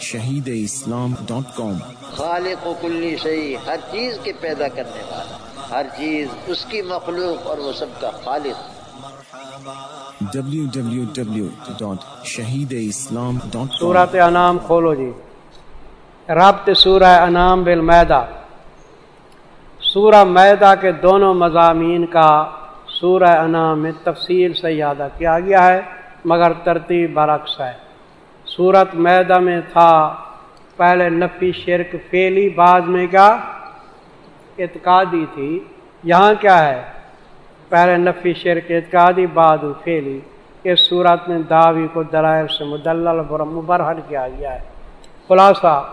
شہید اسلام ڈاٹ کام۔ خالق و کلی شہی ہر چیز کے پیدا کرنے والا ہر چیز اس کی مخلوق اور وہ سب کا خالق۔ www.shahideislam.com صورت انعام کھولو جی۔ ربط سورہ انعام بالمیدہ۔ سورہ میدہ کے دونوں مضامین کا سورہ انعام میں تفصیل سے یادہ کیا گیا ہے مگر ترتیب برعکس ہے۔ سورت میدہ میں تھا۔ پہلے نفی شرک فیلی بعد میں کیا؟ اعتقادی تھی۔ یہاں کیا ہے؟ پہلے نفی شرک اعتقادی بعد فیلی اس صورت میں دعوی کو دلائل سے مدلل مبرحل کیا گیا ہے۔ خلاصہ،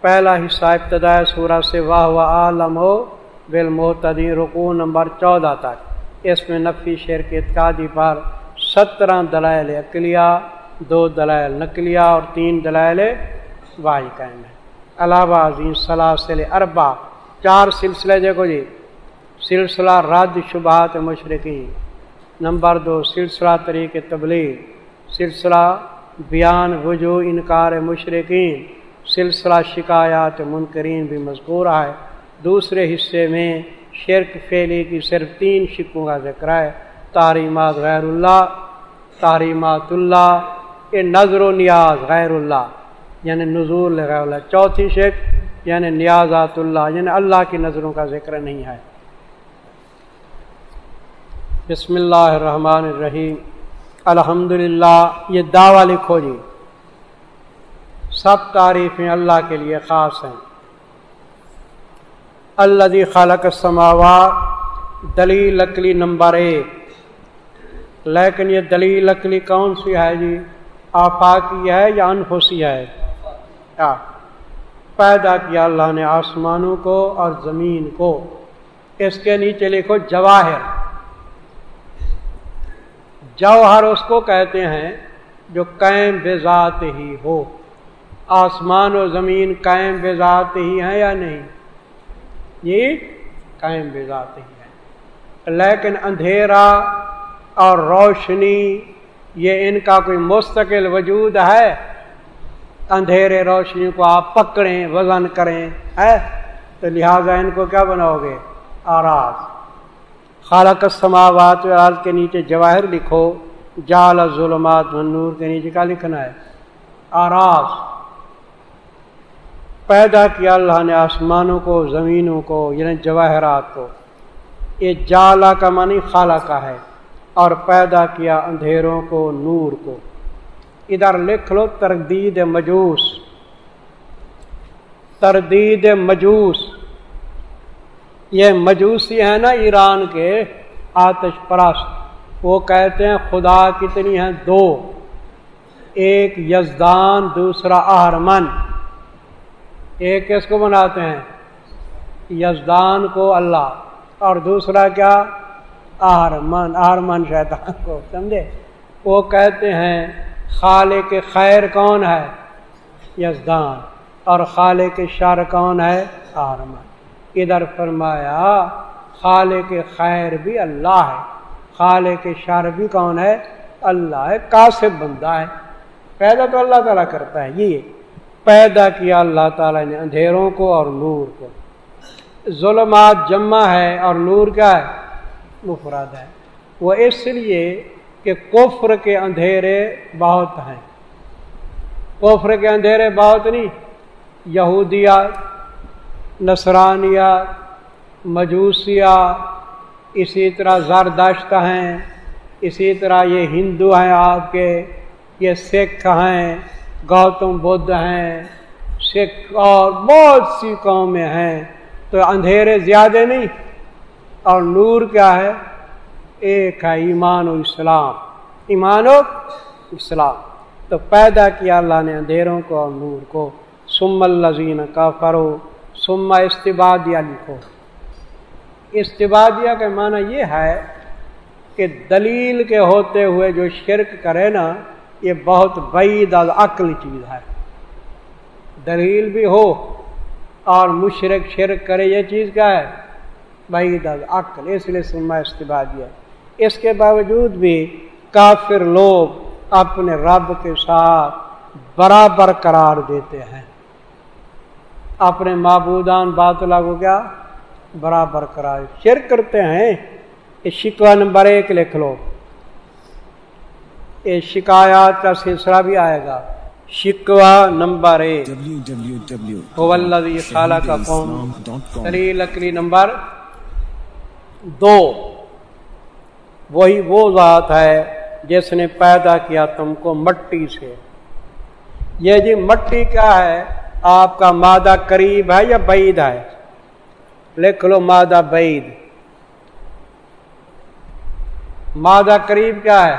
پہلا حصہ ابتداء سورت سے واہ و عالم ہو بالمحتدی رکو نمبر چودہ تک۔ اس میں نفی شرک اعتقادی پر سترہ دلائل اقلیہ دو دلائل نقلیہ اور تین دلائل واحد قائم ہے علاوہ عظیم سلاسل اربا چار سلسلے دیکھو جی۔ سلسلہ رد شبہات مشرقی نمبر دو، سلسلہ طریق تبلیغ۔ سلسلہ بیان، وجوہ، انکار مشرقین۔ سلسلہ شکایات منکرین بھی مذکور ہے۔ دوسرے حصے میں شرک فیلی کی صرف تین شکوں کا ذکر ہے۔ تعریمات غیر اللہ تعریمات اللہ یہ نظر و نیاز غیر اللہ یعنی نزول غیر اللہ۔ چوتھی شک یعنی نیازات اللہ یعنی اللہ کی نظروں کا ذکر نہیں ہے۔ بسم اللہ الرحمن الرحیم۔ الحمد یہ دعویٰ لکھو جی۔ سب تعریفیں اللہ کے لیے خاص ہیں۔ اللہ خالق سماوات دلیل لکلی نمبر ایک۔ لیکن یہ دلیل لکلی کون سی ہے جی؟ آفاقی ہے یا انفسی ہے؟ کیا پیدا کیا اللہ نے آسمانوں کو اور زمین کو۔ اس کے نیچے لکھو جواہر۔ جوہر اس کو کہتے ہیں جو قائم بے ذات ہی ہو۔ آسمان و زمین قائم بے ذات ہی ہیں یا نہیں؟ یہ قائم بے ذات ہی ہے لیکن اندھیرا اور روشنی یہ ان کا کوئی مستقل وجود ہے؟ اندھیرے روشنی کو آپ پکڑیں، وزن کریں، ہے؟ تو لہٰذا ان کو کیا بناؤ گے؟ آراز خالق سماوات کے نیچے جواہر لکھو جال ظلمات منور کے نیچے کا لکھنا ہے؟ آراز پیدا کیا اللہ نے آسمانوں کو، زمینوں کو یعنی جواہرات کو۔ یہ جالا کا معنی خالہ کا ہے۔ اور پیدا کیا اندھیروں کو، نور کو۔ ادھر لکھ لو تردید مجوس۔ تردید مجوس۔ یہ مجوسی ہے نا ایران کے آتش پرست۔ وہ کہتے ہیں خدا کتنی ہیں؟ دو۔ ایک یزدان، دوسرا آہرمن ایک کس کو بناتے ہیں؟ یزدان کو اللہ۔ اور دوسرا کیا؟ آرمن آرمن شیطان کو، سمجھے؟ وہ کہتے ہیں، خالق خیر کون ہے؟ یزدان۔ اور خالق شر کون ہے؟ آرمن۔ ادھر فرمایا، خالق خیر بھی اللہ ہے۔ خالق شر بھی کون ہے؟ اللہ ہے کاسب بندہ ہے۔ پیدا تو اللہ تعالیٰ کرتا ہے، یہ۔ پیدا کیا اللہ تعالیٰ نے، اندھیروں کو اور نور کو۔ ظلمات جمع ہے اور نور کیا ہے؟ مفراد ہے۔ وہ اس لیے کہ کفر کے اندھیرے بہت ہیں۔ کفر کے اندھیرے بہت نہیں یہودیا نصرانیہ مجوسیہ اسی طرح زرداشت ہیں، اسی طرح یہ ہندو ہیں آپ کے، یہ سکھ ہیں، گوتم بدھ ہیں، سکھ اور بہت سی قومیں ہیں۔ تو اندھیرے زیادہ نہیں اور نور کیا ہے؟ ایک ہے ایمان و اسلام۔ ایمان و اسلام۔ تو پیدا کیا اللہ نے اندھیروں کو اور نور کو۔ سم الزین کا فرو سما استبادیہ لکھو۔ استبادیہ کا معنی یہ ہے کہ دلیل کے ہوتے ہوئے جو شرک کرے نا، یہ بہت بعید عقل چیز ہے۔ دلیل بھی ہو اور مشرق شرک کرے، یہ چیز کیا ہے؟ بعید عقل اس لیے سما استباع دیا اس کے باوجود بھی کافر لوگ اپنے رب کے ساتھ برابر قرار دیتے ہیں۔ اپنے معبودان باطلا کو کیا؟ برابر قرار۔ شرک کرتے ہیں۔ یہ شکوا نمبر ایک لکھ لو۔ یہ شکایات کا سلسلہ بھی آئے گا۔ شکوا نمبر ایک۔ خالہ کا قوم. لکڑی نمبر دو۔ وہی وہ ذات ہے جس نے پیدا کیا تم کو مٹی سے۔ یہ جی مٹی کیا ہے؟ آپ کا مادہ قریب ہے یا بعید ہے؟ لکھ لو مادہ بعید۔ مادہ قریب کیا ہے؟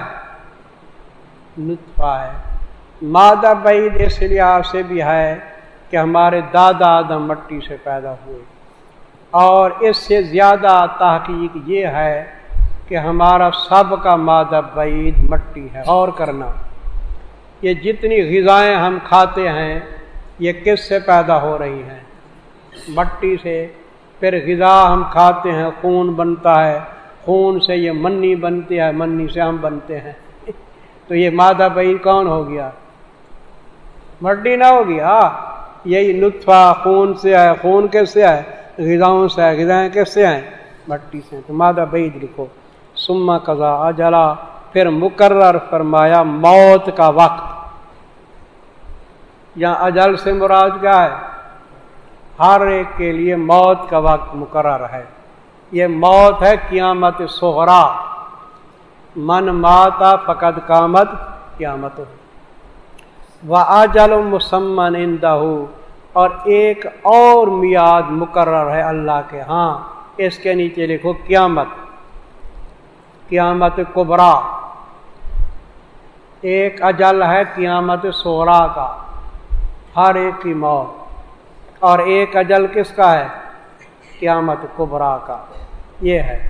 نطفہ ہے۔ مادہ بعید اس لحاظ سے بھی ہے کہ ہمارے دادا آدم مٹی سے پیدا ہوئے۔ اور اس سے زیادہ تحقیق یہ ہے کہ ہمارا سب کا مادہ بعید مٹی ہے۔ اور کرنا، یہ جتنی غذائیں ہم کھاتے ہیں، یہ کس سے پیدا ہو رہی ہیں؟ مٹی سے۔ پھر غذا ہم کھاتے ہیں، خون بنتا ہے۔ خون سے یہ منی بنتی ہے، منی سے ہم بنتے ہیں۔ تو یہ مادہ بعید کون ہو گیا؟ مٹی نہ ہوگی ہاں یہی نطفہ خون سے ہے۔ خون کیسے ہے؟ غذاؤں سے ہے غذائیں کیسے ہیں مٹی سے۔ تو مادہ بعید لکھو۔ سما قضا اجلا۔ پھر مقرر فرمایا موت کا وقت۔ یا اجل سے مراد کیا ہے؟ ہر ایک کے لیے موت کا وقت مقرر ہے۔ یہ موت ہے قیامت سہرا من ماتا فقد کامت قیامت و اجل مسمن اندہ اور ایک اور میاد مقرر ہے اللہ کے ہاں اس کے نیچے لکھو قیامت قیامت کبرا۔ ایک اجل ہے قیامت سورا کا، ہر ایک کی موت۔ اور ایک اجل کس کا ہے؟ قیامت کبرا کا۔ یہ ہے،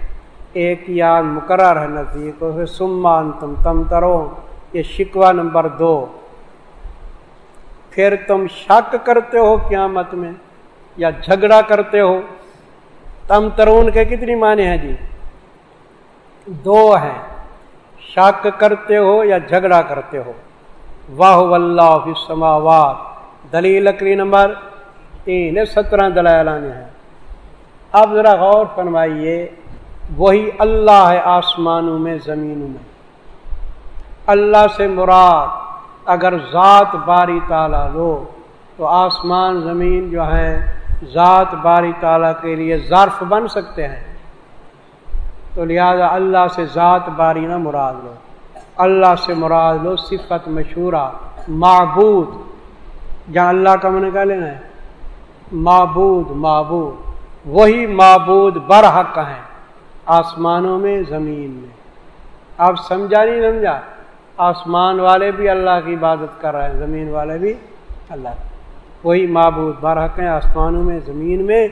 ایک یاد مقرر ہے نزدیک سمان تم تم ترو یہ شکوہ نمبر دو۔ پھر تم شک کرتے ہو قیامت میں یا جھگڑا کرتے ہو؟ تم ترون کے کتنی معنی ہیں جی؟ دو ہیں۔ شک کرتے ہو یا جھگڑا کرتے ہو؟ واہ اللہ سماوات دلیل لکڑی نمبر تین سترہ دلائل ہیں۔ اب ذرا غور فرمائیے، وہی اللہ ہے آسمانوں میں، زمینوں میں۔ اللہ سے مراد اگر ذات باری تعالیٰ لو تو آسمان زمین جو ہیں ذات باری تعالیٰ کے لیے ظرف بن سکتے ہیں۔ تو لہذا اللہ سے ذات باری نہ مراد لو۔ اللہ سے مراد لو صفت مشہورہ معبود۔ جہاں اللہ کا من کا لینا ہے، معبود معبود۔ وہی معبود برحق ہیں، آسمانوں میں، زمین میں۔ آپ سمجھا نہیں، سمجھا؟ آسمان والے بھی اللہ کی عبادت کر رہے ہیں، زمین والے بھی اللہ۔ وہی معبود برحق ہیں آسمانوں میں، زمین میں۔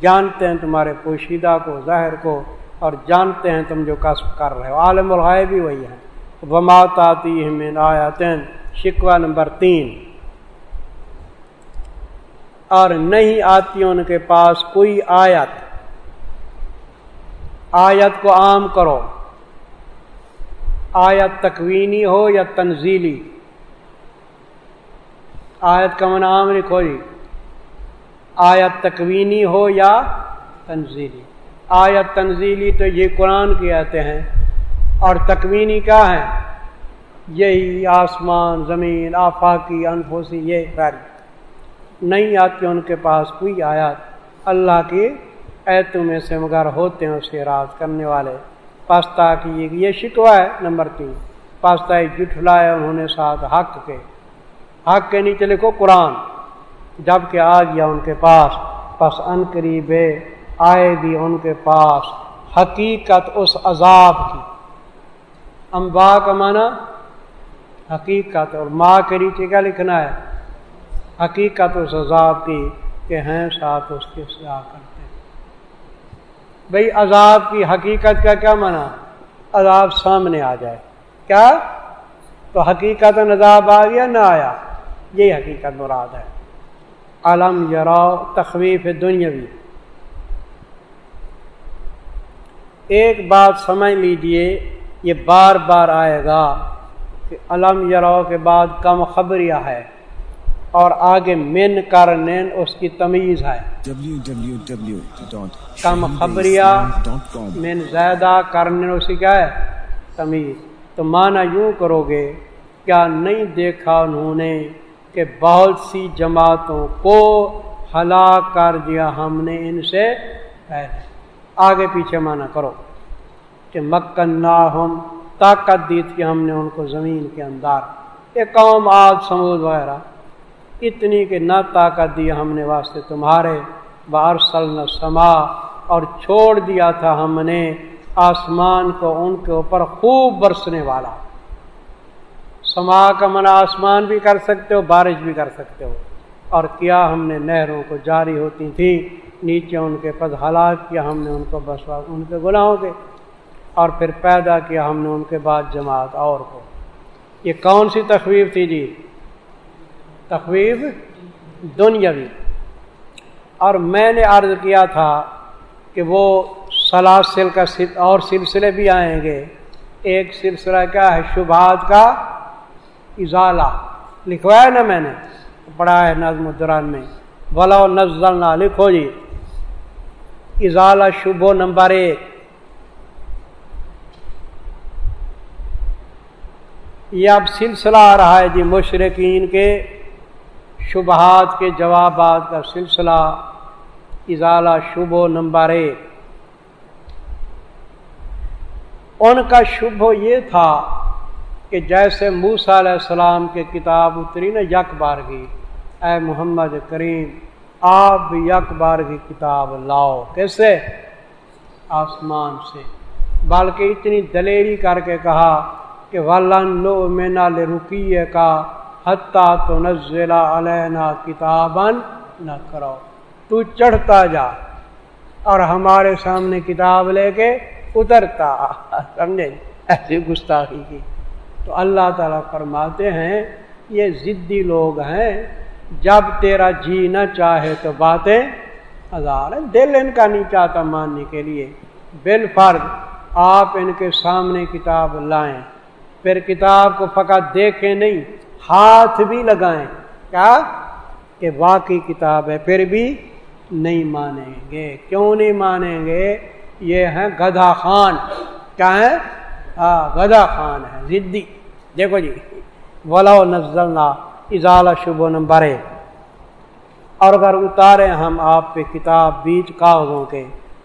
جانتے ہیں تمہارے پوشیدہ کو ظاہر کو، اور جانتے ہیں تم جو کسب کر رہے ہو۔ عالم الغائے بھی وہی ہیں۔ ومات آتی من آیاتین شکوہ نمبر تین۔ اور نہیں آتی ان کے پاس کوئی آیت۔ آیت کو عام کرو۔ آیت تکوینی ہو یا تنزیلی؟ آیت کا من عام لکھو جی آیت تکوینی ہو یا تنزیلی؟ آیت تنزیلی تو یہ قرآن کی آتے ہیں۔ اور تکوینی کیا ہے یہی آسمان، زمین، آفاقی، انفوسی، یہ خیر نہیں آتی ان کے پاس کوئی آیات اللہ کی ایتوں میں سے مگر ہوتے ہیں اسے راز کرنے والے۔ پاستا کی یہ شکوا ہے، نمبر تین۔ پاستا جٹھلائے انہوں نے ساتھ حق کے۔ حق کے نیچے لکھو قرآن۔ جبکہ آ گیا ان کے پاس۔ پس ان قریب آئے گی ان کے پاس۔ حقیقت اس عذاب کی۔ امبا کا معنی حقیقت۔ اور ماں کے نیچے کیا لکھنا ہے؟ حقیقت اس عذاب کی کہ ہیں ساتھ اس کے سیا کرتے بھئی عذاب کی حقیقت کا کیا معنی؟ عذاب سامنے آ جائے۔ کیا؟ تو حقیقت عذاب آ گیا، نہ آیا۔ یہ حقیقت مراد ہے۔ علم یراؤ تخویف دنیاوی۔ ایک بات سمجھ لیجیے، یہ بار بار آئے گا کہ علم یرو کے بعد کم خبریہ ہے اور آگے من کر نین اس کی تمیز ہے۔ کم خبریہ من زیادہ کرنے اس کی کیا ہے؟ تمیز۔ تو مانا یوں کرو گے کیا نہیں دیکھا انہوں نے کہ بہت سی جماعتوں کو ہلاک کر دیا ہم نے ان سے؟ پہلے آگے پیچھے مانا کرو کہ مکن نہ ہم طاقت دی تھی ہم نے ان کو زمین کے اندر۔ یہ قوم آج سمود وغیرہ۔ اتنی کہ نہ طاقت دی ہم نے واسطے تمہارے بارسل نہ سما اور چھوڑ دیا تھا ہم نے آسمان کو، ان کے اوپر خوب برسنے والا۔ سما کا منع آسمان بھی کر سکتے ہو، بارش بھی کر سکتے ہو۔ اور کیا ہم نے نہروں کو جاری ہوتی تھی، نیچے ان کے پد ہلاک کیا، ہم نے ان کو بس ان کے گناہوں کے۔ اور پھر پیدا کیا ہم نے ان کے بعد جماعت اور کو۔ یہ کون سی تخویف تھی جی؟ تخویف دنیاوی۔ اور میں نے عرض کیا تھا کہ وہ سلاسل کا اور سلسلے بھی آئیں گے۔ ایک سلسلہ کیا ہے؟ شبہات کا ازالہ لکھوایا نا میں نے پڑھا ہے نظم الدران میں۔ بلا نزل نہ لکھو جی۔ ازالہ شبو نمبر ایک۔ یہ اب سلسلہ آ رہا ہے جی مشرقین کے۔ شبہات کے جوابات کا سلسلہ ازالہ شبو نمبر ایک۔ ان کا شبہ یہ تھا کہ جیسے موسا علیہ السلام کے کتاب اتری نا یک بار کی، اے محمد کریم، آپ بھی یک بار کی کتاب لاؤ۔ کیسے؟ آسمان سے۔ بلکہ اتنی دلیری کر کے کہا کہ ولن لو مینا رکیے کا حتیٰ تو نزلہ علینا کتابن نہ کرو۔ تو چڑھتا جا اور ہمارے سامنے کتاب لے کے اترتا۔ سمجھے؟ ایسی گستاخی کی۔ تو اللہ تعالیٰ فرماتے ہیں، یہ ضدی لوگ ہیں، جب تیرا جی نہ چاہے تو باتیں ہزار دل ان کا نہیں چاہتا ماننے کے لیے۔ بال فرض آپ ان کے سامنے کتاب لائیں۔ پھر کتاب کو فقط دیکھیں نہیں۔ ہاتھ بھی لگائیں۔ کیا؟ کہ واقعی کتاب ہے، پھر بھی نہیں مانیں گے۔ کیوں نہیں مانیں گے؟ یہ ہیں گدھا خان۔ کیا ہے ہاں گدھا خان ہے ضدی دیکھو جی ولا نزلنا اضالہ شبو نمبر۔ ایک اور اگر اتارے ہم آپ پہ کتاب بیچ کاغذوں کے،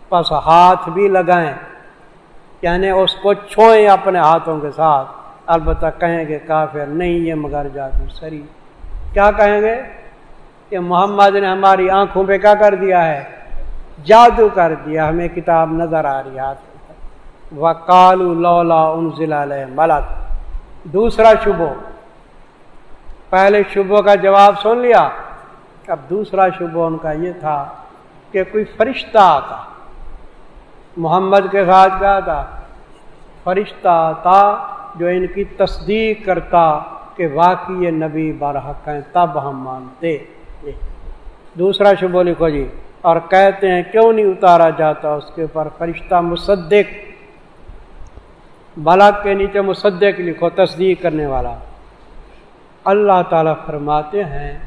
پس ہاتھ بھی لگائیں۔ یعنی اس کو چھوئیں اپنے ہاتھوں کے ساتھ۔ البتہ کہیں گے کافر نہیں یہ مگر جادو سری۔ کیا کہیں گے؟ کہ محمد نے ہماری آنکھوں پہ کیا کر دیا ہے؟ جادو کر دیا۔ ہمیں کتاب نظر آ رہی ہاتھ و کالو لولا ان ضلع ملک۔ دوسرا شبو پہلے شبوں کا جواب سن لیا۔ اب دوسرا شبہ ان کا یہ تھا کہ کوئی فرشتہ آتا۔ محمد کے ساتھ کیا تھا؟ فرشتہ آتا۔ جو ان کی تصدیق کرتا کہ واقعی یہ نبی برحق ہیں تب ہم مانتے۔ دوسرا شبہ لکھو جی اور کہتے ہیں کیوں نہیں اتارا جاتا اس کے اوپر فرشتہ مصدق؟ بلک کے نیچے مصدق لکھو، تصدیق کرنے والا۔ اللہ تعالیٰ فرماتے ہیں،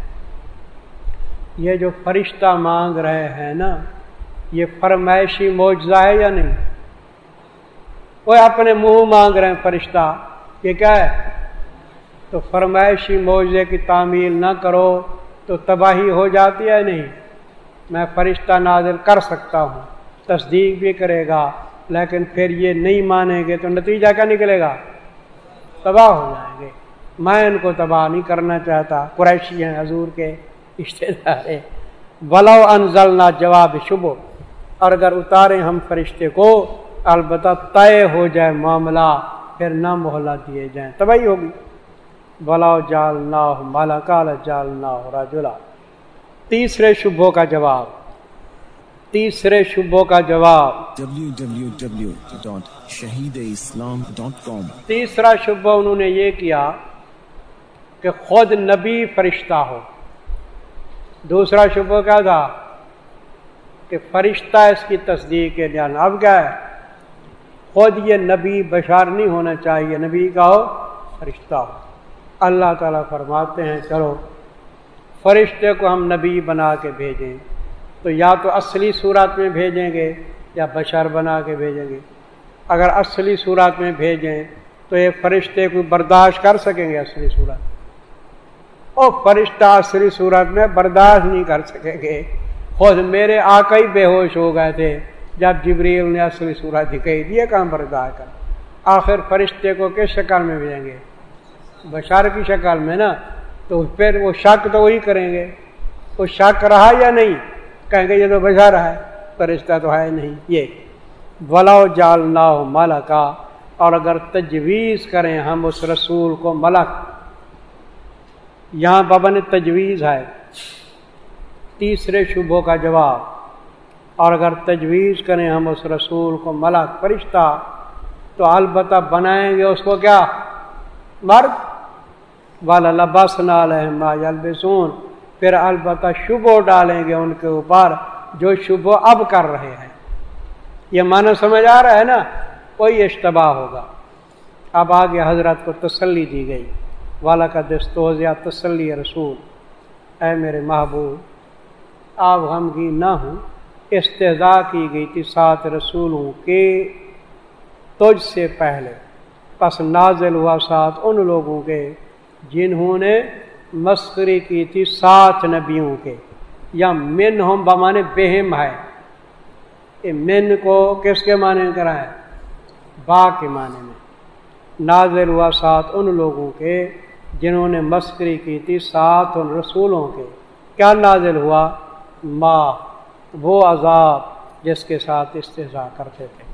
یہ جو فرشتہ مانگ رہے ہیں نا، یہ فرمائشی معجزہ ہے یا نہیں؟ وہ اپنے منہ مانگ رہے ہیں فرشتہ، یہ کیا ہے؟ تو فرمائشی معجزے کی تعمیل نہ کرو تو تباہی ہو جاتی ہے نہیں؟ میں فرشتہ نازل کر سکتا ہوں، تصدیق بھی کرے گا، لیکن پھر یہ نہیں مانیں گے تو نتیجہ کیا نکلے گا؟ تباہ ہو جائیں گے۔ میں ان کو تباہ نہیں کرنا چاہتا، قریشی ہیں، حضور کے رشتے دار ولو انزلنا جواب شبو اور اگر اتاریں ہم فرشتے کو البتہ طے ہو جائے معاملہ پھر نہ محلہ دیے جائیں۔ تباہی ہوگی۔ بلاؤ جال نہ مالا کال جال نہ راجلا تیسرے شبوں کا جواب۔ تیسرے شبوں کا جواب۔ www.shahideislam.com تیسرا شبہ انہوں نے یہ کیا کہ خود نبی فرشتہ ہو۔ دوسرا شبہ کیا تھا کہ فرشتہ اس کی تصدیق کے جان اب کیا ہے خود یہ نبی بشار نہیں ہونا چاہیے۔ نبی کا ہو فرشتہ ہو۔ اللہ تعالیٰ فرماتے ہیں، چلو، فرشتے کو ہم نبی بنا کے بھیجیں۔ تو یا تو اصلی صورت میں بھیجیں گے، یا بشر بنا کے بھیجیں گے۔ اگر اصلی صورت میں بھیجیں، تو یہ فرشتے کو برداشت کر سکیں گے اصلی صورت۔ اور فرشتہ اصلی صورت میں برداشت نہیں کر سکیں گے۔ خود میرے آکئی بے ہوش ہو گئے تھے۔ جب جبریل نے اصلی صورت دکھائی دیے کام برداشت کر۔ آخر فرشتے کو کس شکل میں بھیجیں گے؟ بشار کی شکل میں نا۔ تو پھر وہ شک تو وہی کریں گے۔ وہ شک رہا یا نہیں؟ کہیں گے یہ تو بشار ہے۔ فرشتہ تو ہے نہیں۔ یہ۔ ولاؤ جال نہ ہو کا اور اگر تجویز کریں ہم اس رسول کو ملک۔ یہاں بابا نے تجویز ہے۔ تیسرے شبوں کا جواب۔ اور اگر تجویز کریں ہم اس رسول کو ملک فرشتہ، تو البتہ بنائیں گے اس کو کیا؟ مرد؟ والا لباس البسون پھر البتہ شبو ڈالیں گے ان کے اوپر جو شبو اب کر رہے ہیں۔ یہ معنی سمجھ آ رہا ہے نا؟ کوئی اشتباہ ہوگا۔ اب آگے حضرت کو تسلی دی گئی۔ والا کا دستوز یا تسلی رسول۔ اے میرے محبوب آپ غمگین نہ ہوں۔ استضاء کی گئی تھی سات رسولوں کے تجھ سے پہلے۔ پس نازل ہوا ساتھ ان لوگوں کے جنہوں نے مسکری کی تھی سات نبیوں کے۔ یا من ہم بمانے بہم ہے۔ یہ من کو کس کے معنی کرا ہے؟ با کے معنی میں۔ نازل ہوا ساتھ ان لوگوں کے جنہوں نے مسکری کی تھی سات ان رسولوں کے۔ کیا نازل ہوا؟ ماں وہ عذاب جس کے ساتھ استضاء کرتے تھے۔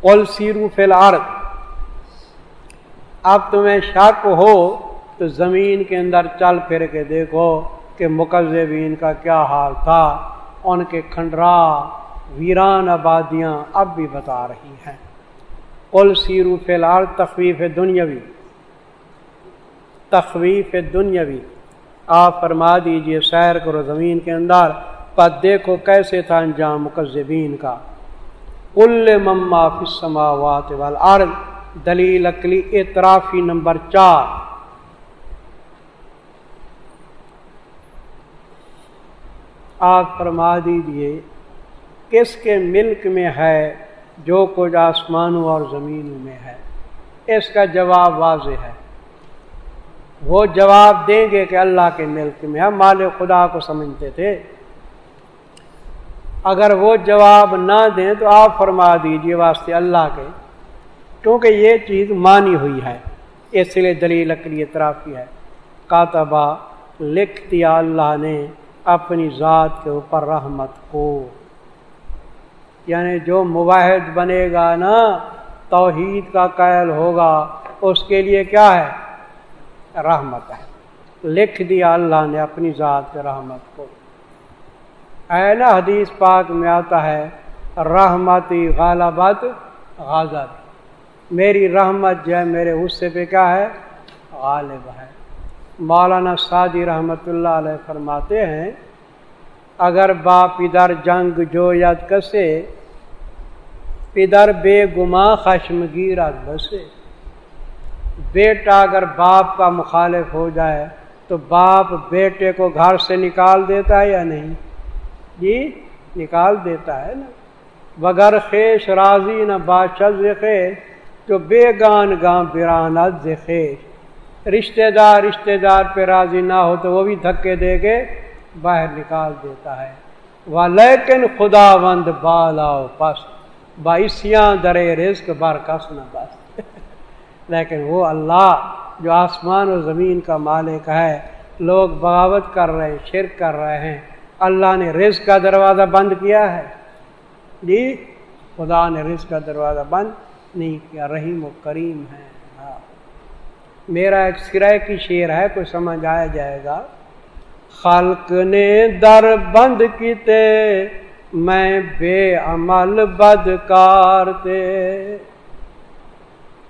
قل سیرو فی الارض۔ اب تمہیں شک ہو تو زمین کے اندر چل پھر کے دیکھو کہ مقزبین کا کیا حال تھا۔ ان کے کھنڈرا ویران آبادیاں اب بھی بتا رہی ہیں۔ قل سیرو فی الارض، تخویف دنیاوی۔ تخویف دنیاوی۔ آپ فرما دیجیے سیر کرو زمین کے اندر۔ پر دیکھو کیسے تھا انجام مقزبین کا۔ کل مما السماوات والارض، دلیل اکلی اطرافی نمبر چار۔ آپ فرما دیجیے کس کے ملک میں ہے جو کچھ آسمانوں اور زمینوں میں ہے؟ اس کا جواب واضح ہے۔ وہ جواب دیں گے کہ اللہ کے ملک میں ہم مال خدا کو سمجھتے تھے۔ اگر وہ جواب نہ دیں تو آپ فرما دیجیے واسطے اللہ کے، کیونکہ یہ چیز مانی ہوئی ہے، اس لیے دلیل لکڑی اطرافی ہے۔ کاتبہ لکھ دیا اللہ نے اپنی ذات کے اوپر رحمت کو۔ یعنی جو مواحد بنے گا نا، توحید کا قائل ہوگا، اس کے لیے کیا ہے؟ رحمت ہے۔ لکھ دیا اللہ نے اپنی ذات کے رحمت کو۔ نا حدیث پاک میں آتا ہے، رحمتی غالبت غازت میری رحمت جو ہے میرے حصے پہ کیا ہے؟ غالب ہے۔ مولانا سعدی رحمۃ اللہ علیہ فرماتے ہیں، اگر باپ ادھر جنگ جو یاد کسے پدر بے گما خشم گیرت بسے۔ بیٹا اگر باپ کا مخالف ہو جائے، تو باپ بیٹے کو گھر سے نکال دیتا ہے یا نہیں؟ جی نکال دیتا ہے نا۔ بغیر خیش راضی نہ بادشاہ خیش جو بے گان گاں بران خیش رشتے دار رشتے دار پہ راضی نہ ہو تو وہ بھی دھکے دے کے باہر نکال دیتا ہے۔ وہ لیکن خدا بند بالا پس بائیسیاں درے رزق بار کس نہ بس۔ لیکن وہ اللہ، جو آسمان و زمین کا مالک ہے، لوگ بغاوت کر رہے ہیں شرک کر رہے ہیں۔ اللہ نے رزق کا دروازہ بند کیا ہے؟ جی خدا نے رزق کا دروازہ بند نہیں کیا، رحیم و کریم ہے۔ ہاں۔ میرا ایک سرائے کی شعر ہے، کوئی سمجھ آیا جائے گا؟ خلق نے در بند کیتے، میں بے عمل بدکار تھے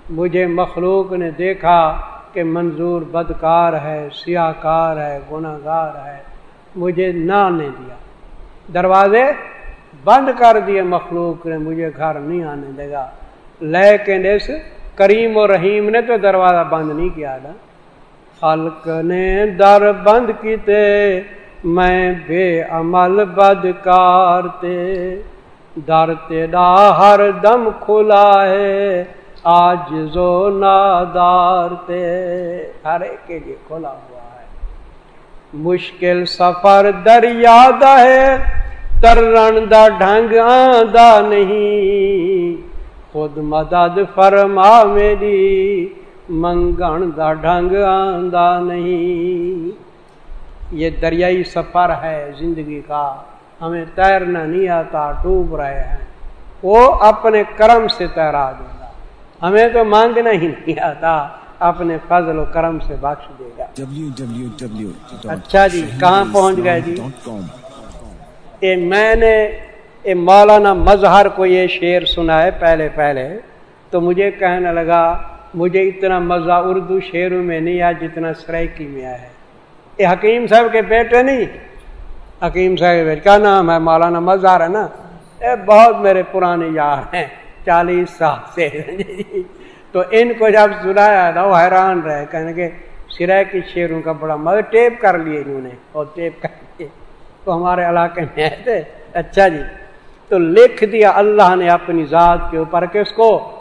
مجھے مخلوق نے دیکھا کہ منظور بدکار ہے، سیاہ کار ہے، گناہ گار ہے۔ مجھے نہ آنے دیا۔ دروازے بند کر دیے، مخلوق نے مجھے گھر نہیں آنے دے گا لیکن اس کریم و رحیم نے تو دروازہ بند نہیں کیا تھا خلق نے در بند کیتے، میں بے عمل بدکار تے در تیرا ہر دم کھلا ہے آج زو نادار تے ہر ایک کے لیے کھلا ہوا۔ مشکل سفر دریا ہے ترن دا ڈھنگ آدھا نہیں خود مدد فرما میری منگن دا ڈھنگ آدھا نہیں یہ دریائی سفر ہے زندگی کا ہمیں تیرنا نہیں آتا ڈوب رہے ہیں وہ اپنے کرم سے تیرا دے گا ہمیں تو مانگنا ہی نہیں آتا اپنے فضل و کرم سے بخش دے گا۔ اچھا جی کہاں پہنچ گئے جی؟ اے میں نے اے مولانا مظہر کو یہ شعر سنا ہے پہلے پہلے تو مجھے کہنے لگا مجھے اتنا مزہ اردو شعروں میں نہیں آیا جتنا سرائکی میں آیا ہے۔ یہ حکیم صاحب کے بیٹے نہیں؟ حکیم صاحب کا نام ہے؟ مولانا مزار ہے نا؟ اے بہت میرے پرانے یار ہیں چالیس سال سے۔ تو ان کو جب سنایا تھا وہ حیران رہے، کہنے کے سرے کی شیروں کا بڑا مگر ٹیپ کر لیے انہوں نے، اور ٹیپ کر لیے۔ تو ہمارے علاقے میں آئے تھے۔ اچھا جی۔ تو لکھ دیا، اللہ نے اپنی ذات کے اوپر کس کو؟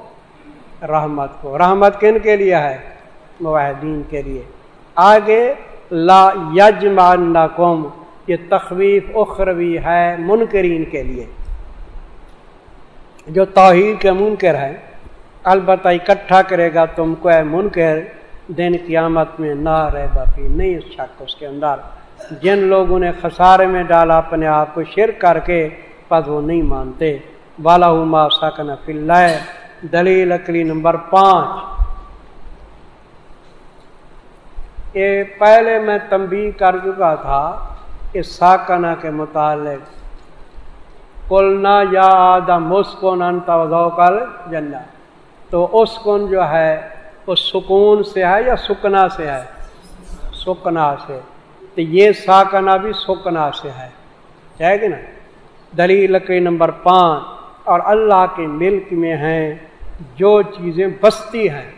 رحمت کو۔ رحمت کن کے لیے ہے؟ معاہدین کے لیے۔ آگے، لا یجمان قوم یہ تخویف اخروی ہے منکرین کے لیے۔ جو توحید کے منکر ہے البتہ اکٹھا کرے گا تم کو اے منکر، دن قیامت میں نہ رہ باقی نہیں شک اس کے اندر۔ جن لوگوں نے خسارے میں ڈالا، اپنے آپ کو شرک کر کے پد وہ نہیں مانتے۔ بالا ما سکن فل دلیل اکلی نمبر پانچ۔ یہ پہلے میں تنبیہ کر چکا تھا اس ساکنہ کے متعلق۔ کلنا یا آدم مسکن انتا کل جنا تو اس کن جو ہے وہ سکون سے ہے یا سکنا سے ہے؟ سکنا سے۔ تو یہ ساکنہ بھی سکنا سے ہے۔ ہے کہ نا؟ دلیل لکڑی نمبر پانچ۔ اور اللہ کے ملک میں ہیں جو چیزیں بستی ہیں۔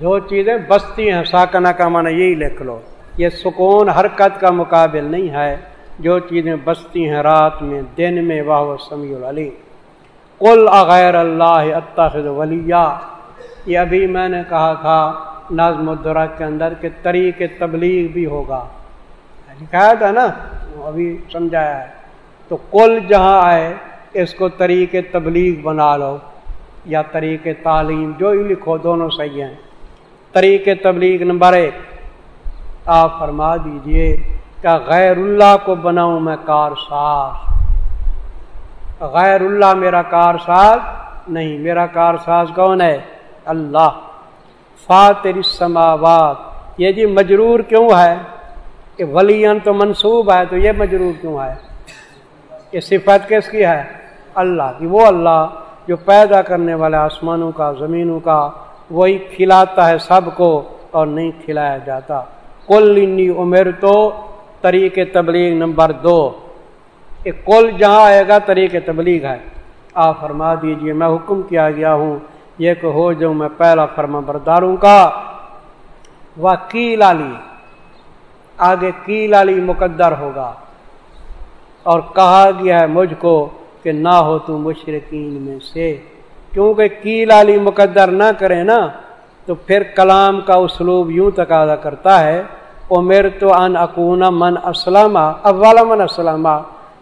جو چیزیں بستی ہیں ساکنہ کا معنی یہی لکھ لو۔ یہ سکون، حرکت کا مقابل نہیں ہے۔ جو چیزیں بستی ہیں رات میں، دن میں واہ و سمیع العلی کل اغیر اللہ اتخذ ولیہ یہ ابھی میں نے کہا تھا، نظم الدرا کے اندر کہ طریق تبلیغ بھی ہوگا۔ لکھایا تھا نا ابھی سمجھایا ہے۔ تو کل جہاں آئے، اس کو طریق تبلیغ بنا لو، یا طریق تعلیم، جو ہی لکھو، دونوں صحیح ہیں۔ طریق تبلیغ نمبر ایک، آپ فرما دیجیے کہ غیر اللہ کو بناؤں میں کار ساز۔ غیر اللہ میرا کار ساز نہیں، میرا کار ساز کون ہے؟ اللہ۔ فاتر سماوات یہ جی مجرور کیوں ہے؟ کہ ولین تو منصوب ہے، تو یہ مجرور کیوں ہے؟ یہ صفت کس کی ہے؟ اللہ کی۔ وہ اللہ جو پیدا کرنے والے آسمانوں کا، زمینوں کا، وہی کھلاتا ہے سب کو اور نہیں کھلایا جاتا۔ کل انی عمر تو طریق تبلیغ نمبر دو۔ کل جہاں آئے گا طریق تبلیغ ہے۔ آپ فرما دیجیے، میں حکم کیا گیا ہوں، یہ کہ ہو جو میں پہلا فرما برداروں کا لالی آگے کی لالی مقدر ہوگا۔ اور کہا گیا ہے مجھ کو کہ نہ ہو تو مشرقین میں سے۔ کیونکہ کی لالی مقدر نہ کرے نا، تو پھر کلام کا اسلوب یوں تقاضا کرتا ہے او میر تو ان اکون من اسلامہ اوالا من اسلامہ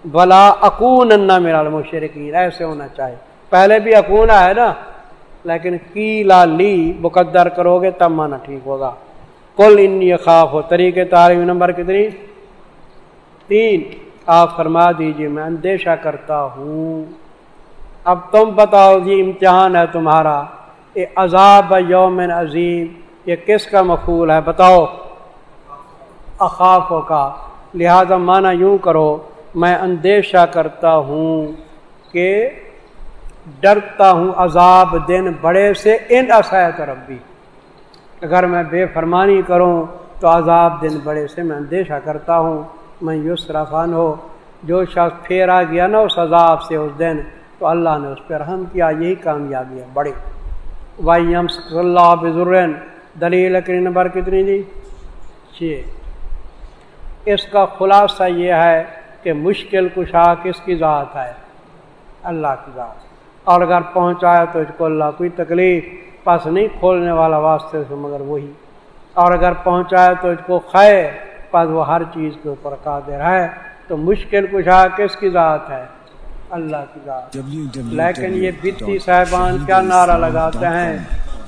بلا اکون نہ میرا مشرقین ایسے ہونا چاہے پہلے بھی اکون ہے نا، لیکن کی لالی مقدر کرو گے تب مانا ٹھیک ہوگا۔ کل ان خاف ہو طریقے تعلیم نمبر کتنی؟ تین۔ آپ فرما دیجیے، میں اندیشہ کرتا ہوں۔ اب تم بتاؤ جی امتحان ہے تمہارا۔ یہ عذاب یوم عظیم، یہ کس کا مقول ہے؟ بتاؤ۔ اخافوں کا لہذا مانا یوں کرو میں اندیشہ کرتا ہوں کہ ڈرتا ہوں عذاب دن بڑے سے ان اسایت ربی۔ اگر میں بے فرمانی کروں تو عذاب دن بڑے سے میں اندیشہ کرتا ہوں۔ میں یسرفان ہو جو شخص پھیرا گیا نا اس عذاب سے اس دن، تو اللہ نے اس پہ رحم کیا، یہی کامیابی ہے، بڑی۔ وائی یم صلی اللہ بزرین دلیل کری نمبر کتنی جی چھ۔ اس کا خلاصہ یہ ہے کہ مشکل کشا کس کی ذات ہے؟ اللہ کی ذات۔ اور اگر پہنچایا تو اس کو اللہ کوئی تکلیف پس نہیں کھولنے والا واسطے سے مگر وہی۔ اور اگر پہنچایا تو اس کو خیر پس وہ ہر چیز کے اوپر قادر ہے۔ تو مشکل کشا کس کی ذات ہے؟ اللہ کی ذات۔ لیکن یہ بتی صاحبان کیا نعرہ لگاتے ہیں؟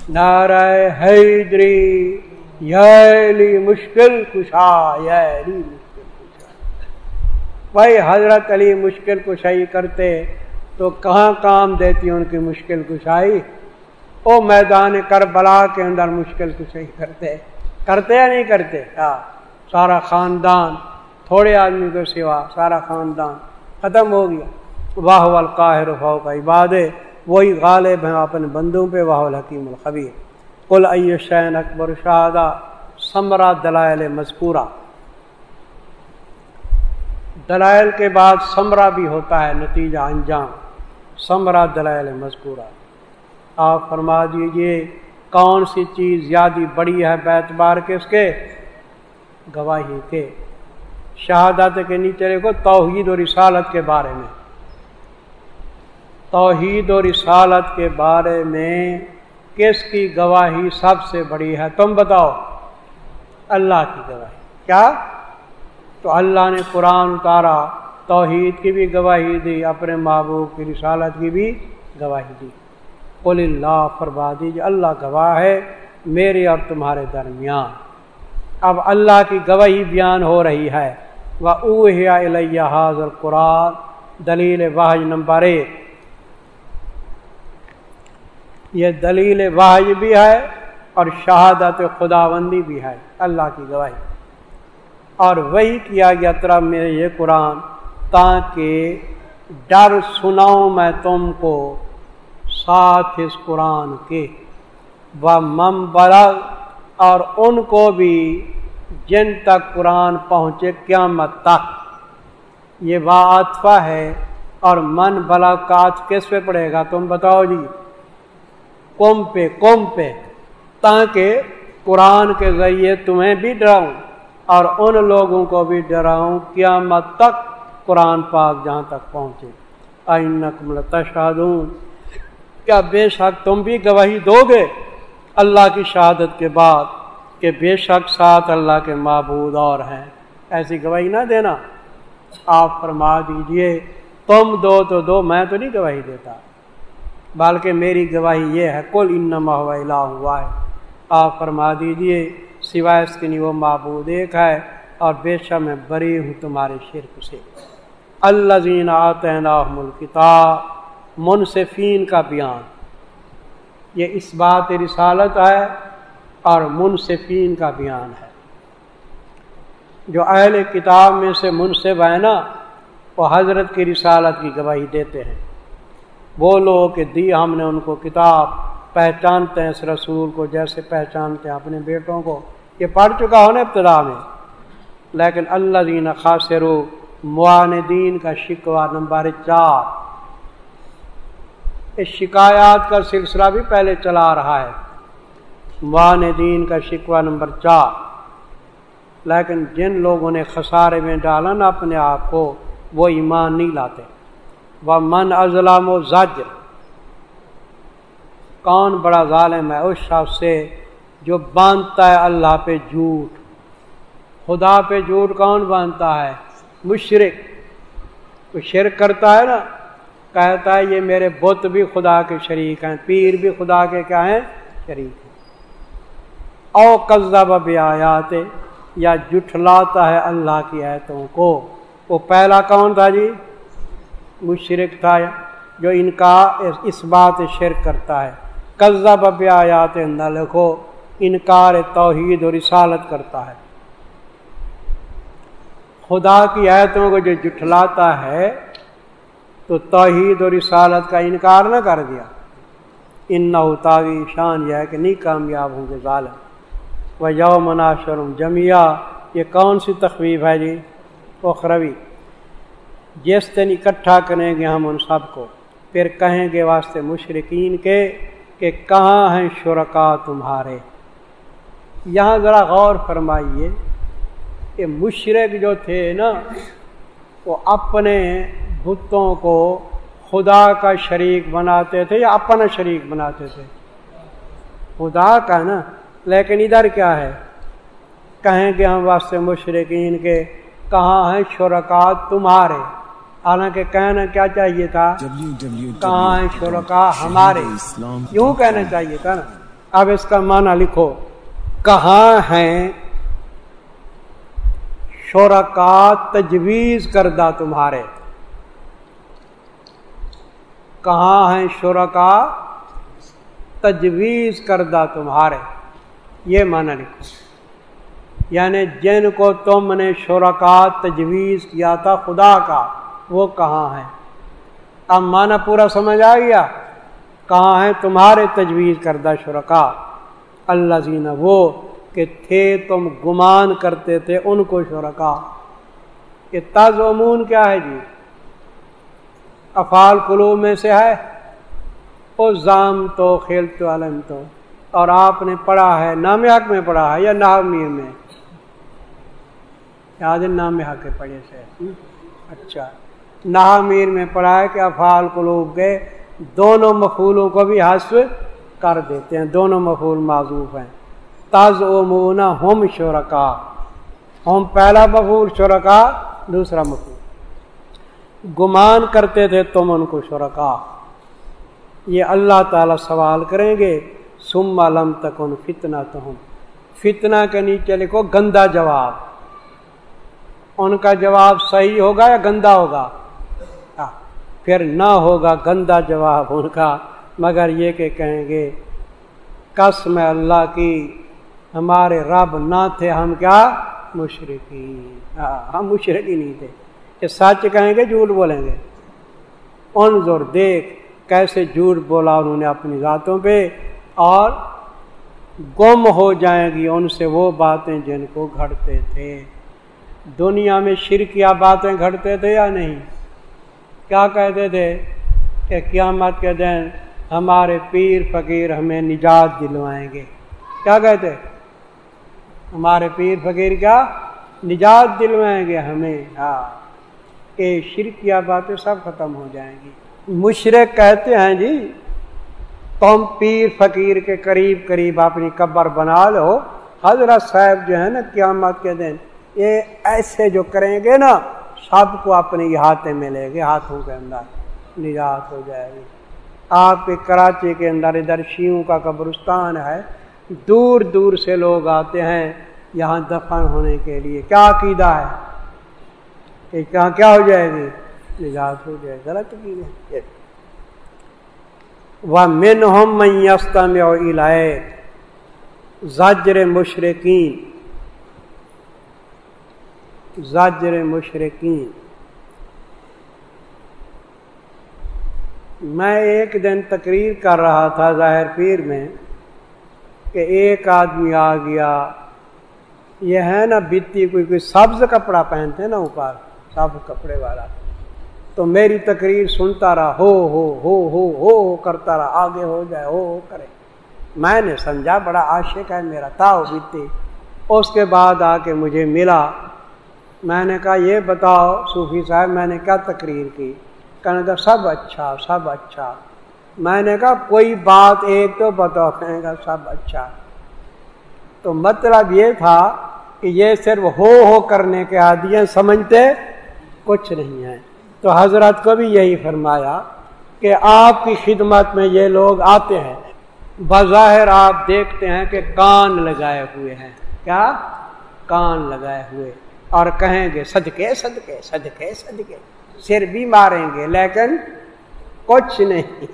نعرہ حیدری یلی مشکل کشا کشا بھائی حضرت علی مشکل کشائی کرتے تو کہاں کام دیتی ان کی مشکل کشائی؟ او میدان کربلا کے اندر مشکل کشائی کرتے۔ کرتے یا نہیں کرتے؟ ہاں سارا خاندان، تھوڑے آدمی کو سوا، سارا خاندان ختم ہو گیا۔ واہ القاہر فو کا عباد وہی غالب ہیں اپنے بندوں پہ، واہ الحکیم الخبیر۔ کل شین اکبر شہادہ ثمرا دلائل مذکورہ۔ دلائل کے بعد ثمرا بھی ہوتا ہے، نتیجہ انجام۔ ثمرا دلائل مذکورہ۔ آپ فرما دیجیے، کون سی چیز زیادہ بڑی ہے بیت بار کس کے؟ گواہی کے۔ شہادت کے نیچے کو توحید و رسالت کے بارے میں۔ توحید و رسالت کے بارے میں کس کی گواہی سب سے بڑی ہے؟ تم بتاؤ۔ اللہ کی گواہی۔ کیا؟ تو اللہ نے قرآن اتارا، توحید کی بھی گواہی دی، اپنے محبوب کی رسالت کی بھی گواہی دی۔ قل اللہ، فرما دیجیے اللہ گواہ ہے میرے اور تمہارے درمیان۔ اب اللہ کی گواہی بیان ہو رہی ہے۔ وہ اوہ حاضر قرآن دلیل واحد نمبر ایک۔ یہ دلیل واحد بھی ہے اور شہادت خداوندی بھی ہے۔ اللہ کی گواہی۔ اور وہی کیا گیا طرح میں یہ قرآن، تاکہ ڈر سناؤں میں تم کو ساتھ اس قرآن کے۔ و مم اور ان کو بھی جن تک قرآن پہنچے قیامت تک۔ یہ واطفہ ہے، اور من بلا کاچ کس پہ پڑے گا؟ تم بتاؤ جی۔ کم پہ کم پہ، تاکہ قرآن کے ذریعے تمہیں بھی ڈراؤں۔ اور ان لوگوں کو بھی ڈراؤں قیامت تک قرآن پاک جہاں تک پہنچے۔ آئین تشادوں کیا بے شک تم بھی گواہی دو گے اللہ کی شہادت کے بعد کہ بے شک ساتھ اللہ کے معبود اور ہیں؟ ایسی گواہی نہ دینا۔ آپ فرما دیجیے، تم دو تو دو، میں تو نہیں گواہی دیتا۔ بلکہ میری گواہی یہ ہے کل انما ہوا الہ ہوا ہے آپ فرما دیجیے سوائے اس کے وہ معبود ایک ہے اور بے شک میں بری ہوں تمہارے شرک سے۔ اللہ زین آتے الکتاب، منصفین کا بیان۔ یہ اس بات رسالت ہے اور منصفین کا بیان ہے۔ جو اہل کتاب میں سے منصف ہے نا، وہ حضرت کی رسالت کی گواہی دیتے ہیں۔ وہ لوگ کہ دی ہم نے ان کو کتاب، پہچانتے ہیں اس رسول کو جیسے پہچانتے ہیں اپنے بیٹوں کو۔ یہ پڑھ چکا ہو نا ابتدا میں۔ لیکن اللہ دین خاصر معاندین کا شکوہ نمبر چار۔ اس شکایات کا سلسلہ بھی پہلے چلا رہا ہے۔ معاندین کا شکوہ نمبر چار۔ لیکن جن لوگوں نے خسارے میں ڈالا نا اپنے آپ کو، وہ ایمان نہیں لاتے۔ وہ من ازلام و زج کون بڑا ظالم ہے اس شخص سے جو باندھتا ہے اللہ پہ جھوٹ۔ خدا پہ جھوٹ کون باندھتا ہے؟ مشرق تو شرک کرتا ہے نا، کہتا ہے یہ میرے بت بھی خدا کے شریک ہیں، پیر بھی خدا کے کیا ہیں؟ شریک ہیں۔ او قزہ بب آیات یا جٹھلاتا ہے اللہ کی ایتوں کو۔ وہ پہلا کون تھا جی؟ مشرق تھا، جو ان کا اس بات شرک کرتا ہے۔ قزہ بب آیات نہ لکھو۔ انکار توحید اور رسالت کرتا ہے۔ خدا کی آیتوں کو جو جٹھلاتا ہے، تو توحید اور رسالت کا انکار نہ کر دیا۔ ان نہ شان، یہ ہے کہ نہیں کامیاب ہوں گے ظالم۔ و یو مناشرم جمیا یہ کون سی تخویف ہے جی؟ اخروی۔ جس دن اکٹھا کریں گے ہم ان سب کو، پھر کہیں گے واسطے مشرقین کے، کہ کہاں ہیں شرکا تمہارے؟ یہاں ذرا غور فرمائیے کہ مشرق جو تھے نا وہ اپنے بتوں کو خدا کا شریک بناتے تھے یا اپنا شریک بناتے تھے؟ خدا کا نا لیکن ادھر کیا ہے؟ کہیں گے ہم واسطے مشرقین کے کہاں ہیں شرکات تمہارے۔ حالانکہ کہنا کیا چاہیے تھا؟ کہاں ہیں شرکا ہمارے؟ یوں کہنا چاہیے تھا نا۔ اب اس کا معنی لکھو۔ کہاں ہیں؟ شرکا تجویز کردہ تمہارے۔ کہاں ہیں شرکا تجویز کردہ تمہارے؟ یہ معنی لکھو۔ یعنی جن کو تم نے شرکا تجویز کیا تھا خدا کا، وہ کہاں ہے اب معنی پورا سمجھ آ گیا۔ کہاں ہے تمہارے تجویز کردہ شرکا؟ اللہ جی زین وہ کہ تھے تم گمان کرتے تھے ان کو شرکا۔ یہ تاز امون کیا ہے جی؟ افعال قلوب میں سے ہے۔ او زام تو، کھیل تو، علم تو۔ اور آپ نے پڑھا ہے، نام حق میں پڑھا ہے یا نامیر میں؟ یاد نام حق کے پڑھے سے۔ اچھا۔ نامیر میں پڑھا ہے کہ افعال قلوب کے۔ دونوں مفولوں کو بھی حسف کر دیتے ہیں۔ دونوں مفول معذوف ہیں۔ تاز او مونا ہوم شرکا۔ ہوم پہلا مفول شرکا، دوسرا مفول گمان کرتے تھے تم ان کو شرکا۔ یہ اللہ تعالی سوال کریں گے سم علم تک ان فتنا تو ہم فتنا کے نیچے لکھو، گندا جواب۔ ان کا جواب صحیح ہوگا یا گندا ہوگا؟ پھر نہ ہوگا، گندا جواب ان کا۔ مگر یہ کہ کہیں گے کس میں اللہ کی، ہمارے رب نہ تھے، ہم کیا؟ مشرقی ہم مشرقی نہیں تھے۔ کہ سچ کہیں گے، جھوٹ بولیں گے؟ ان زور دیکھ کیسے جھوٹ بولا انہوں نے اپنی ذاتوں پہ، اور گم ہو جائیں گی ان سے وہ باتیں جن کو گھڑتے تھے۔ دنیا میں شرکیہ باتیں گھڑتے تھے یا نہیں؟ کیا کہتے تھے کہ قیامت کے دن ہمارے پیر فقیر ہمیں نجات دلوائیں گے۔ کیا کہتے ہمارے پیر فقیر کیا؟ نجات دلوائیں گے ہمیں۔ ہاں۔ کہ شرکیہ باتیں سب ختم ہو جائیں گی۔ مشرق کہتے ہیں جی تم پیر فقیر کے قریب قریب اپنی قبر بنا لو۔ حضرت صاحب جو ہے نا، قیامت کے دن یہ ایسے جو کریں گے نا، سب کو اپنے احاطے ملے گے، ہاتھوں کے اندر نجات ہو جائے گی۔ آپ کے کراچی کے اندر ادھر شیوں کا قبرستان ہے، دور دور سے لوگ آتے ہیں یہاں دفن ہونے کے لیے۔ کیا عقیدہ ہے؟ کہ کہاں کیا ہو جائے گی؟ نجات ہو جائے غلط کی وہ من ہم میں الائے زاجر مشرقین زاجر مشرقین میں ایک دن تقریر کر رہا تھا ظاہر پیر میں کہ ایک آدمی آ گیا۔ یہ ہے نا بتی کوئی کوئی سبز کپڑا پہنتے نا اوپر صاف کپڑے والا۔ تو میری تقریر سنتا رہا، ہو ہو ہو ہو ہو ہو کرتا رہا، آگے ہو جائے، ہو ہو کرے۔ میں نے سمجھا، بڑا عاشق ہے میرا تاؤ بیتے اس کے بعد آ کے مجھے ملا۔ میں نے کہا، یہ بتاؤ صوفی صاحب، میں نے کیا تقریر کی؟ کہنے کا سب اچھا سب اچھا۔ میں نے کہا، کوئی بات ایک تو بتاؤ۔ کہنے کا سب اچھا۔ تو مطلب یہ تھا کہ یہ صرف ہو ہو کرنے کے عادی سمجھتے کچھ نہیں ہے تو حضرت کو بھی یہی فرمایا کہ آپ کی خدمت میں یہ لوگ آتے ہیں۔ بظاہر آپ دیکھتے ہیں کہ کان لگائے ہوئے ہیں۔ کیا؟ کان لگائے ہوئے۔ اور کہیں گے، صدقے صدقے صدقے صدقے۔ سر بھی ماریں گے، لیکن کچھ نہیں۔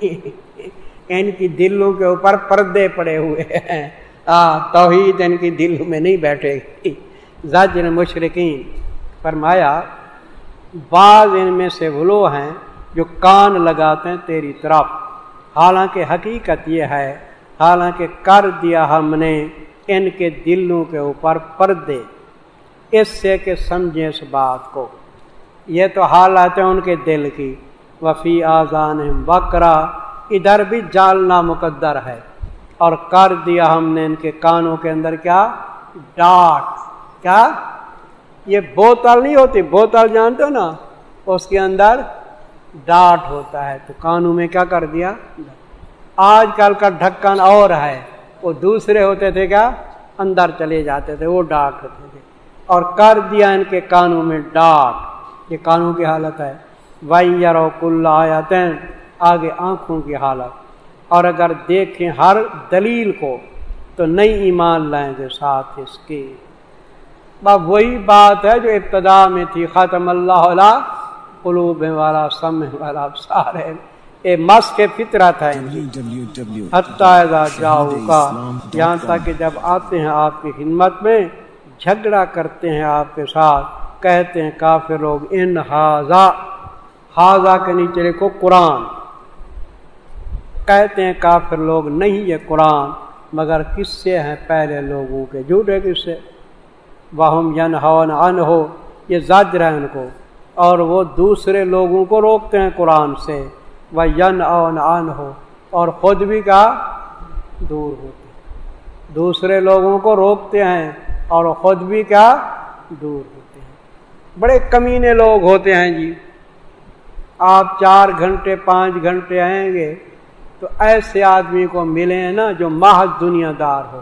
ان کی دلوں کے اوپر پردے پڑے ہوئے ہیں۔ آ، توحید ان کی دل میں نہیں بیٹھے گی۔ زجر مشرقین فرمایا، بعض ان میں سے وہ لوگ ہیں جو کان لگاتے ہیں تیری طرف۔ حالانکہ حقیقت یہ ہے، حالانکہ کر دیا ہم نے ان کے دلوں کے اوپر پردے۔ اس سے کہ سمجھیں اس بات کو۔ یہ تو حالات ہیں ان کے دل کی۔ وفی آزان بکرا، ادھر بھی جالنا مقدر ہے۔ اور کر دیا ہم نے ان کے کانوں کے اندر کیا؟ ڈاٹ۔ کیا؟ یہ بوتل نہیں ہوتی، بوتل جانتے ہو نا؟ اس کے اندر ڈاٹ ہوتا ہے۔ تو کانوں میں کیا کر دیا؟ آج کل کا ڈھکن اور ہے۔ وہ دوسرے ہوتے تھے کیا؟ اندر چلے جاتے تھے، وہ ڈاٹ ہوتے تھے۔ اور کر دیا ان کے کانوں میں ڈاٹ۔ یہ کانوں کی حالت ہے۔ وائی یارو کل آیاتین آگے آنکھوں کی حالت۔ اور اگر دیکھیں ہر دلیل کو تو نئی ایمان لائیں گے ساتھ اس کے وہی بات ہے جو ابتدا میں تھی ختم اللہ علیہ قلوب والا سم والا سارے۔ اے مس کے فطرت ہے جاؤ کا۔ یہاں تک کہ جب آتے ہیں آپ کی ہمت میں جھگڑا کرتے ہیں آپ کے ساتھ۔ کہتے ہیں کافی لوگ، ان حاضا حاضا کے نیچے لکھو قرآن۔ کہتے ہیں کافر لوگ، نہیں یہ قرآن، مگر کس سے ہیں پہلے لوگوں کے، جھوٹے کس سے واہم ین ان ہو یہ زاجر ہے ان کو۔ اور وہ دوسرے لوگوں کو روکتے ہیں قرآن سے۔ وہ ین اون ان ہو اور خود بھی کا دور ہوتے دوسرے لوگوں کو روکتے ہیں اور خود بھی کیا دور ہوتے ہیں۔ بڑے کمینے لوگ ہوتے ہیں جی۔ آپ چار گھنٹے، پانچ گھنٹے آئیں گے تو ایسے آدمی کو ملے ہیں نا جو محض دنیا دار ہو۔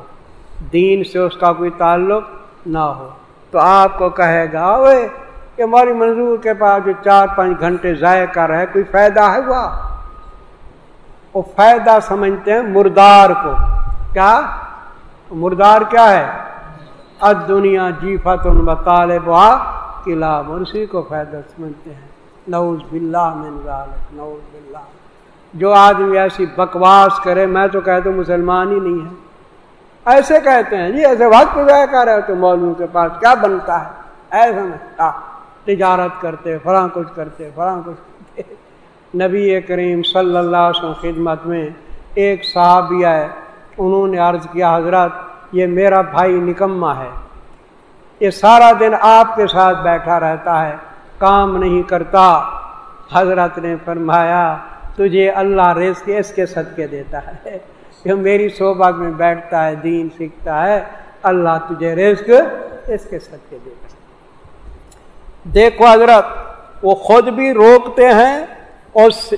دین سے اس کا کوئی تعلق نہ ہو۔ تو آپ کو کہے گا کہ ہماری منظور کے پاس جو چار پانچ گھنٹے ضائع کر رہے کوئی فائدہ ہے وہ؟ وہ فائدہ سمجھتے ہیں مردار کو۔ کیا؟ مردار کیا ہے؟ اد دنیا جی فتن طالب قلعہ کو فائدہ سمجھتے ہیں۔ نوز باللہ من ذالک نوز باللہ۔ جو آدمی ایسی بکواس کرے، میں تو کہتا ہوں مسلمان ہی نہیں ہے۔ ایسے کہتے ہیں جی ایسے وقت ضائع کر رہے تو مولویوں کے پاس کیا بنتا ہے؟ ایسا میں تجارت کرتے، فلاں کچھ کرتے، فلاں کچھ کرتے۔ نبی کریم صلی اللہ علیہ وسلم خدمت میں ایک صاحب آئے، انہوں نے عرض کیا حضرت یہ میرا بھائی نکما ہے۔ یہ سارا دن آپ کے ساتھ بیٹھا رہتا ہے، کام نہیں کرتا۔ حضرت نے فرمایا، تجھے اللہ رزق اس کے صدقے دیتا ہے۔ جو میری صحبت میں بیٹھتا ہے، دین سیکھتا ہے، اللہ تجھے رزق اس کے صدقے دیتا ہے۔ دیکھو حضرت، وہ خود بھی روکتے ہیں اور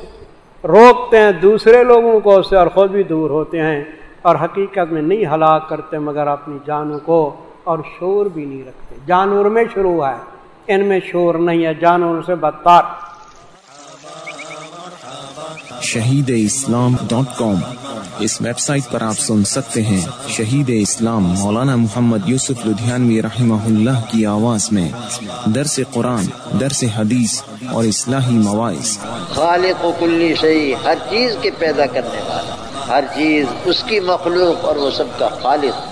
روکتے ہیں دوسرے لوگوں کو اس سے اور خود بھی دور ہوتے ہیں۔ اور حقیقت میں نہیں ہلاک کرتے مگر اپنی جانوں کو اور شور بھی نہیں رکھتے۔ جانور میں شروع ہے ان میں شور نہیں ہے جانور سے بدتر۔ Shaheed Islam dot com. اس ویب سائٹ پر آپ سن سکتے ہیں شہید اسلام مولانا محمد یوسف لدھیانوی رحمہ اللہ کی آواز میں۔ درس قرآن درس حدیث اور اصلاحی مواعث۔ خالق و کلی شہی ہر چیز کے پیدا کرنے والا ہر چیز اس کی مخلوق اور وہ سب کا خالق۔